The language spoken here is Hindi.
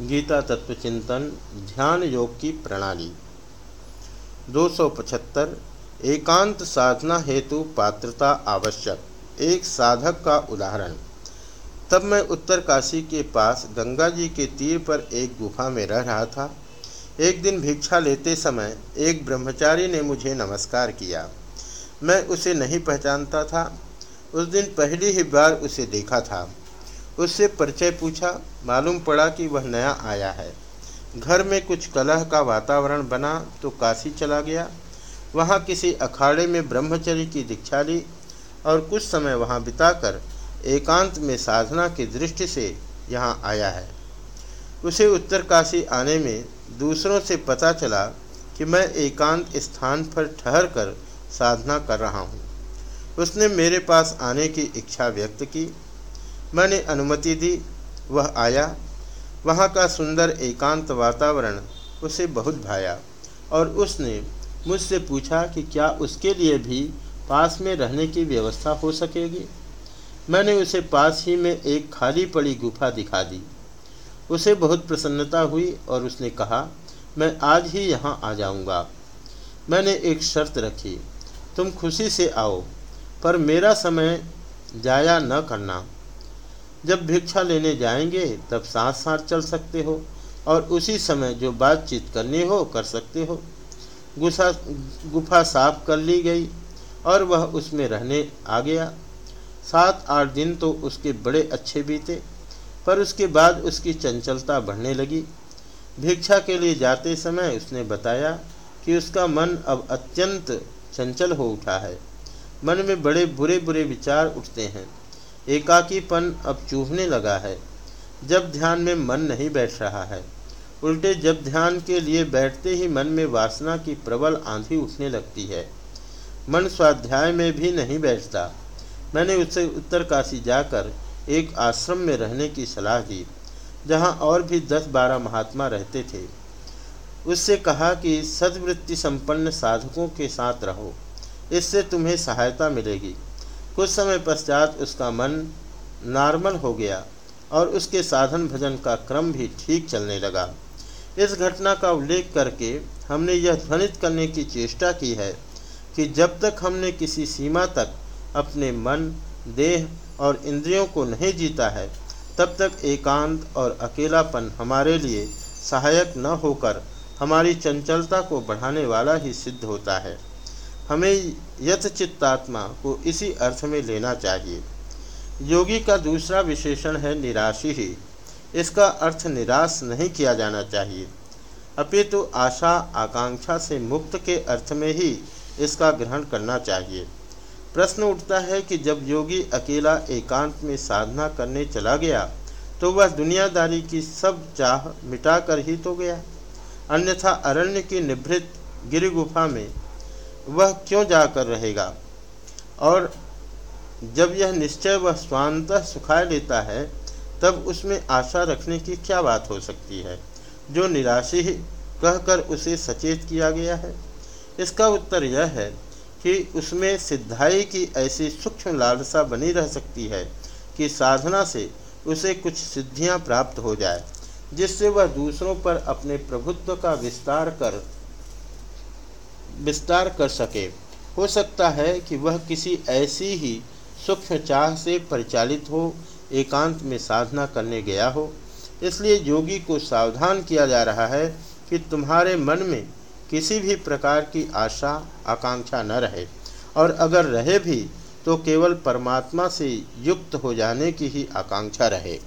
गीता तत्व चिंतन ध्यान योग की प्रणाली। 275 एकांत साधना हेतु पात्रता आवश्यक, एक साधक का उदाहरण। तब मैं उत्तर काशी के पास गंगा जी के तीर पर एक गुफा में रह रहा था। एक दिन भिक्षा लेते समय एक ब्रह्मचारी ने मुझे नमस्कार किया। मैं उसे नहीं पहचानता था। उस दिन पहली ही बार उसे देखा था। उससे परिचय पूछा, मालूम पड़ा कि वह नया आया है। घर में कुछ कलह का वातावरण बना तो काशी चला गया। वहाँ किसी अखाड़े में ब्रह्मचर्य की दीक्षा ली और कुछ समय वहाँ बिताकर एकांत में साधना की दृष्टि से यहाँ आया है। उसे उत्तर काशी आने में दूसरों से पता चला कि मैं एकांत स्थान पर ठहर कर साधना कर रहा हूँ। उसने मेरे पास आने की इच्छा व्यक्त की मैंने अनुमति दी, वह आया। वहाँ का सुंदर एकांत वातावरण उसे बहुत भाया और उसने मुझसे पूछा कि क्या उसके लिए भी पास में रहने की व्यवस्था हो सकेगी। मैंने उसे पास ही में एक खाली पड़ी गुफा दिखा दी। उसे बहुत प्रसन्नता हुई और उसने कहा, मैं आज ही यहाँ आ जाऊँगा। मैंने एक शर्त रखी, तुम खुशी से आओ, पर मेरा समय जाया न करना। जब भिक्षा लेने जाएँगे, तब साथ साथ चल सकते हो और उसी समय जो बातचीत करनी हो, कर सकते हो। गुस्सा गुफा साफ़ कर ली गई और वह उसमें रहने आ गया। सात आठ दिन तो उसके बड़े अच्छे बीते, पर उसके बाद उसकी चंचलता बढ़ने लगी। भिक्षा के लिए जाते समय उसने बताया कि उसका मन अब अत्यंत चंचल हो उठा है। मन में बड़े बुरे बुरे विचार उठते हैं। एकाकीपन अब चूहने लगा है, जब ध्यान में मन नहीं बैठ रहा है। उल्टे जब ध्यान के लिए बैठते ही मन में वासना की प्रबल आंधी उठने लगती है। मन स्वाध्याय में भी नहीं बैठता। मैंने उससे उत्तरकाशी जाकर एक आश्रम में रहने की सलाह दी, जहाँ और भी दस बारह महात्मा रहते थे। उससे कहा कि, सदवृत्ति संपन्न साधकों के साथ रहो, इससे तुम्हें सहायता मिलेगी। कुछ समय पश्चात उसका मन नॉर्मल हो गया और उसके साधन भजन का क्रम भी ठीक चलने लगा। इस घटना का उल्लेख करके हमने यह ध्वनित करने की चेष्टा की है कि जब तक हमने किसी सीमा तक अपने मन, देह और इंद्रियों को नहीं जीता है, तब तक एकांत और अकेलापन हमारे लिए सहायक न होकर हमारी चंचलता को बढ़ाने वाला ही सिद्ध होता है। हमें यथ चित्तात्मा को इसी अर्थ में लेना चाहिए। योगी का दूसरा विशेषण है निराशी ही। इसका अर्थ निराश नहीं किया जाना चाहिए। अपितु तो आशा आकांक्षा से मुक्त के अर्थ में ही इसका ग्रहण करना चाहिए। प्रश्न उठता है कि जब योगी अकेला एकांत में साधना करने चला गया तो वह दुनियादारी की सब चाह मिटाकर ही तो गया। अन्यथा अरण्य की निभृत गिरिगुफा में वह क्यों जाकर रहेगा? और जब यह निश्चय वह स्वांत सुखा लेता है, तब उसमें आशा रखने की क्या बात हो सकती है? जो निराशी ही कहकर उसे सचेत किया गया है। इसका उत्तर यह है कि उसमें सिद्धाई की ऐसी सूक्ष्म लालसा बनी रह सकती है कि साधना से उसे कुछ सिद्धियाँ प्राप्त हो जाए, जिससे वह दूसरों पर अपने प्रभुत्व का विस्तार कर विस्तार कर सके। हो सकता है कि वह किसी ऐसी ही सूक्ष्म चाह से परिचालित हो, एकांत में साधना करने गया हो। इसलिए योगी को सावधान किया जा रहा है कि तुम्हारे मन में किसी भी प्रकार की आशा, आकांक्षा न रहे। और अगर रहे भी तो केवल परमात्मा से युक्त हो जाने की ही आकांक्षा रहे।